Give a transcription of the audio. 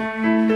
Música